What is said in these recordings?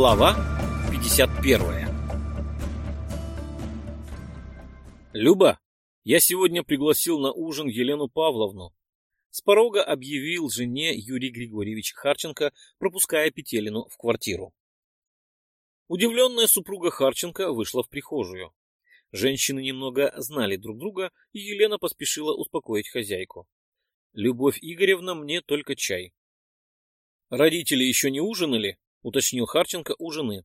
Глава 51 «Люба, я сегодня пригласил на ужин Елену Павловну». С порога объявил жене Юрий Григорьевич Харченко, пропуская Петелину в квартиру. Удивленная супруга Харченко вышла в прихожую. Женщины немного знали друг друга, и Елена поспешила успокоить хозяйку. «Любовь Игоревна, мне только чай». «Родители еще не ужинали?» — уточнил Харченко у жены.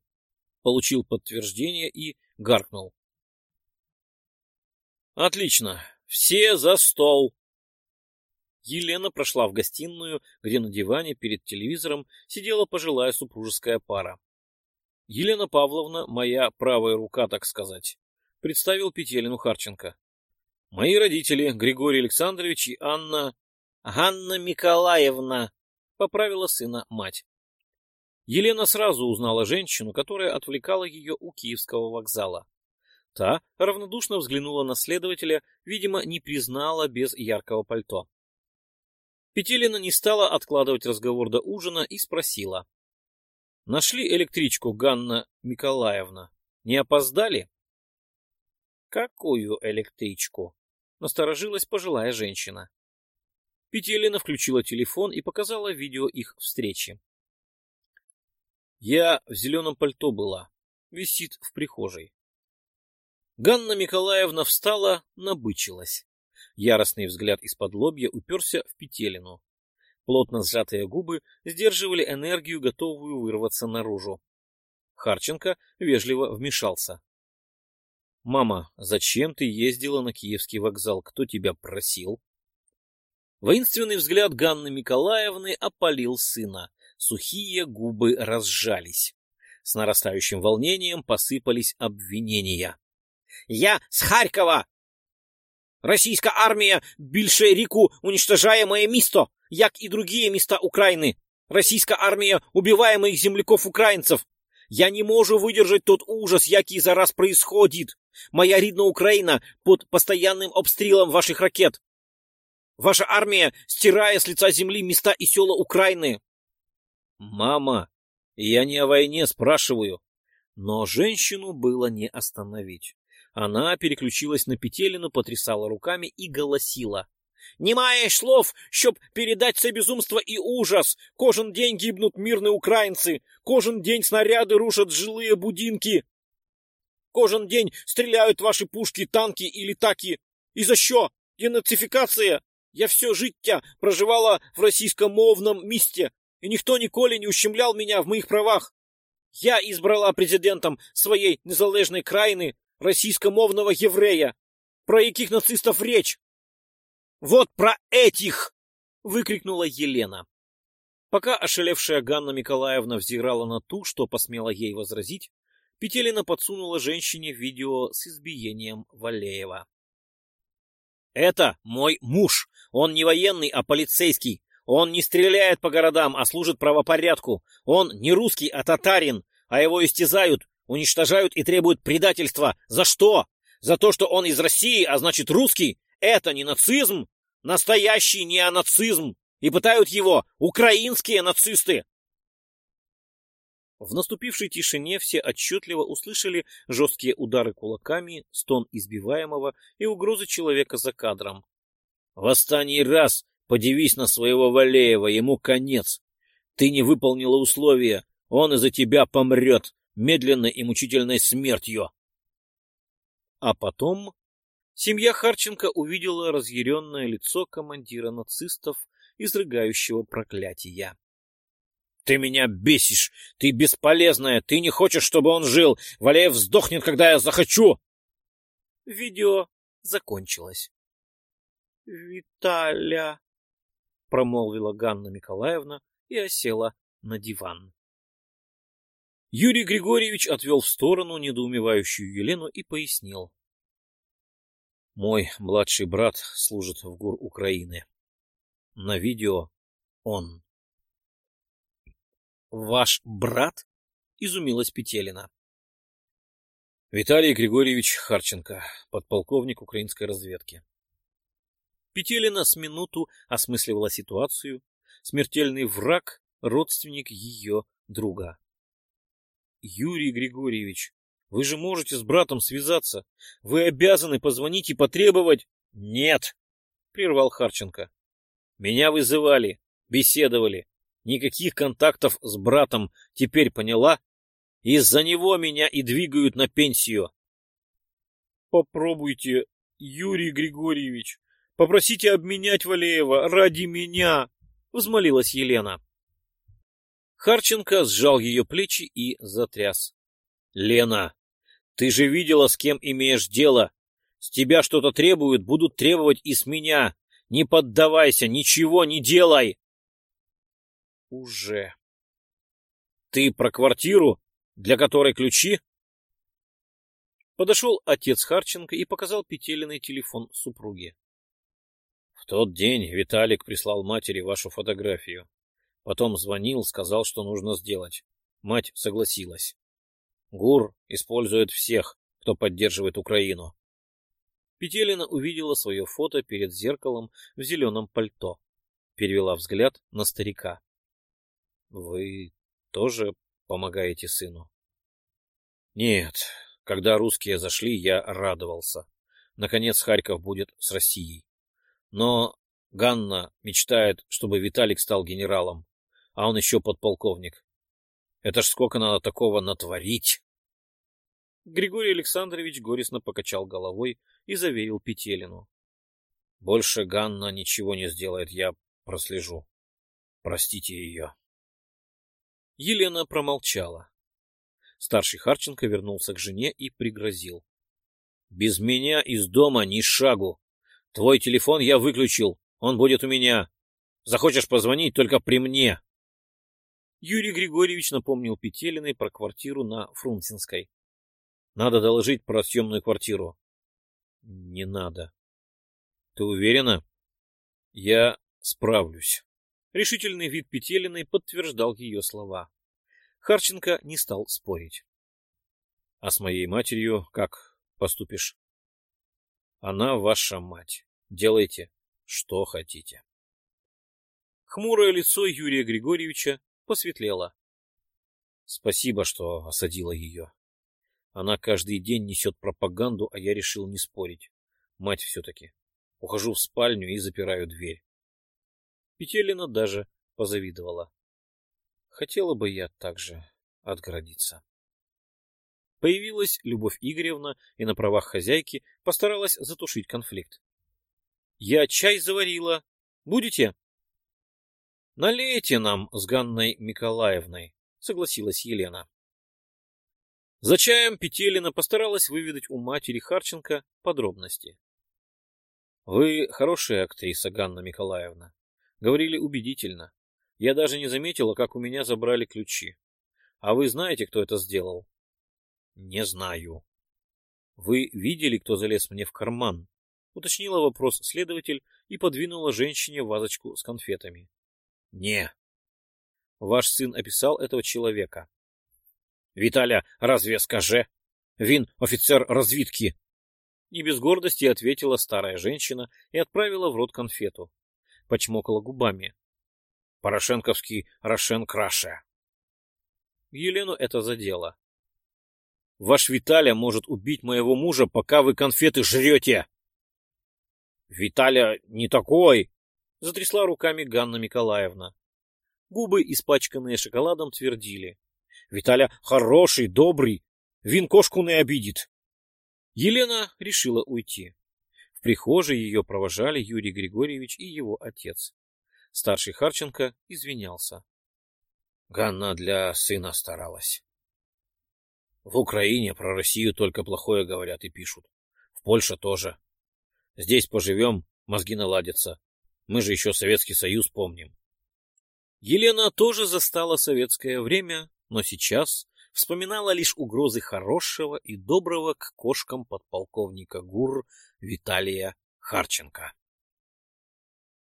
Получил подтверждение и гаркнул. «Отлично. Все за стол!» Елена прошла в гостиную, где на диване перед телевизором сидела пожилая супружеская пара. Елена Павловна, моя правая рука, так сказать, представил Петелину Харченко. Мои родители, Григорий Александрович и Анна... Ганна Николаевна, поправила сына мать. Елена сразу узнала женщину, которая отвлекала ее у Киевского вокзала. Та равнодушно взглянула на следователя, видимо, не признала без яркого пальто. Петелина не стала откладывать разговор до ужина и спросила. — Нашли электричку, Ганна Николаевна? Не опоздали? — Какую электричку? — насторожилась пожилая женщина. Петелина включила телефон и показала видео их встречи. Я в зеленом пальто была. Висит в прихожей. Ганна Николаевна встала, набычилась. Яростный взгляд из-под лобья уперся в петелину. Плотно сжатые губы сдерживали энергию, готовую вырваться наружу. Харченко вежливо вмешался. — Мама, зачем ты ездила на Киевский вокзал? Кто тебя просил? Воинственный взгляд Ганны Николаевны опалил сына. Сухие губы разжались. С нарастающим волнением посыпались обвинения. «Я с Харькова! Российская армия більше ріку уничтожає моє місто, як і другие места Украины. Российская армия убивая моих земляков-украинцев. Я не можу выдержать тот ужас, який зараз происходит. Моя рідна Украина под постоянным обстрелом ваших ракет. Ваша армия стирая с лица земли места и села Украины. Мама, я не о войне спрашиваю. Но женщину было не остановить. Она переключилась на Петелину, потрясала руками и голосила. «Не маєш слов, щоб передать це безумство и ужас. Кожен день гибнут мирные украинцы. Кожен день снаряды рушат жилые будинки. Кожен день стреляют ваши пушки, танки и літаки. И за що? Денацификация? Я все життя проживала в російськомовном місті, и никто ніколи не ущемлял меня в моих правах. Я избрала президентом своей незалежной країни российскомовного еврея. Про яких нацистов речь? Вот про этих! Выкрикнула Елена. Пока ошалевшая Ганна Николаевна взирала на ту, что посмела ей возразить, Петелина подсунула женщине видео с избиением Валеева. «Это мой муж. Он не военный, а полицейский. Он не стреляет по городам, а служит правопорядку. Он не русский, а татарин, а его истязают, уничтожают и требуют предательства. За что? За то, что он из России, а значит русский? Это не нацизм? Настоящий неонацизм. И пытают его украинские нацисты. В наступившей тишине все отчетливо услышали жесткие удары кулаками, стон избиваемого и угрозы человека за кадром. «Восстание раз Подивись на своего Валеева, ему конец. Ты не выполнила условия, он из-за тебя помрет медленной и мучительной смертью. А потом семья Харченко увидела разъяренное лицо командира нацистов, изрыгающего проклятия. «Ты меня бесишь! Ты бесполезная! Ты не хочешь, чтобы он жил! Валеев сдохнет, когда я захочу!» Видео закончилось. «Виталя!» Промолвила Ганна Николаевна и осела на диван. Юрий Григорьевич отвел в сторону недоумевающую Елену и пояснил. Мой младший брат служит в ГУР Украины. На видео он. Ваш брат? Изумилась Петелина. Виталий Григорьевич Харченко, подполковник украинской разведки. Петелина с минуту осмысливала ситуацию. Смертельный враг — родственник ее друга. Юрий Григорьевич, вы же можете с братом связаться. Вы обязаны позвонить и потребовать... Нет, прервал Харченко. Меня вызывали, беседовали. Никаких контактов с братом теперь поняла? Из-за него меня и двигают на пенсию. Попробуйте, Юрий Григорьевич, попросите обменять Валеева ради меня, взмолилась Елена. Харченко сжал ее плечи и затряс. Лена, ты же видела, с кем имеешь дело. С тебя что-то требуют, будут требовать и с меня. Не поддавайся, ничего не делай. Уже. Ты про квартиру, для которой ключи? Подошел отец Харченко и показал Петелиной телефон супруги. В тот день Виталик прислал матери вашу фотографию. Потом звонил, сказал, что нужно сделать. Мать согласилась. ГУР использует всех, кто поддерживает Украину. Петелина увидела свое фото перед зеркалом в зеленом пальто. Перевела взгляд на старика. — Вы тоже помогаете сыну? — Нет. Когда русские зашли, я радовался. Наконец Харьков будет с Россией. Но Ганна мечтает, чтобы Виталик стал генералом, а он еще подполковник. Это ж сколько надо такого натворить! Григорий Александрович горестно покачал головой и заверил Петелину. — Больше Ганна ничего не сделает, я прослежу. Простите ее. Елена промолчала. Старший Харченко вернулся к жене и пригрозил. — Без меня из дома ни шагу. Твой телефон я выключил, он будет у меня. Захочешь позвонить только при мне. Юрий Григорьевич напомнил Петелиной про квартиру на Фрунзенской. Надо доложить про съемную квартиру. Не надо. Ты уверена? Я справлюсь. Решительный вид Петелиной подтверждал ее слова. Харченко не стал спорить. А с моей матерью как поступишь? Она ваша мать. Делайте, что хотите. Хмурое лицо Юрия Григорьевича посветлело. Спасибо, что осадила ее. Она каждый день несет пропаганду, а я решил не спорить. Мать все-таки. Ухожу в спальню и запираю дверь. Петелина даже позавидовала. Хотела бы я также отгородиться. Появилась Любовь Игоревна и на правах хозяйки постаралась затушить конфликт. — Я чай заварила. Будете? — Налейте нам с Ганной Николаевной, — согласилась Елена. За чаем Петелина постаралась выведать у матери Харченко подробности. — Вы хорошая актриса, Ганна Николаевна. Говорили убедительно. Я даже не заметила, как у меня забрали ключи. А вы знаете, кто это сделал? — Не знаю. — Вы видели, кто залез мне в карман? — уточнила вопрос следователь и подвинула женщине вазочку с конфетами. — Не. — Ваш сын описал этого человека. Виталя, разве скаже? Вин офицер разведки. Не без гордости ответила старая женщина и отправила в рот конфету. Почмокала губами. Порошенковский Рошен краше. Елену это задело. Ваш Виталя может убить моего мужа, пока вы конфеты жрете. Виталя не такой, затрясла руками Ганна Николаевна. Губы, испачканные шоколадом, твердили. Виталя хороший, добрый, вин кошку не обидит. Елена решила уйти. В прихожей ее провожали Юрий Григорьевич и его отец. Старший Харченко извинялся. Ганна для сына старалась. В Украине про Россию только плохое говорят и пишут. В Польше тоже. Здесь поживем, мозги наладятся. Мы же еще Советский Союз помним. Елена тоже застала советское время, но сейчас вспоминала лишь угрозы хорошего и доброго к кошкам подполковника ГУР Виталия Харченко.